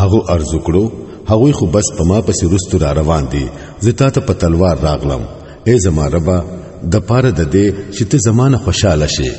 هغه ارزو کړو هغه خو بس په ما پسې رستو را روان دي زه تا ته په تلوار راغلم اے زما ربا د پاره د دې چې ته زمانه خوشاله شې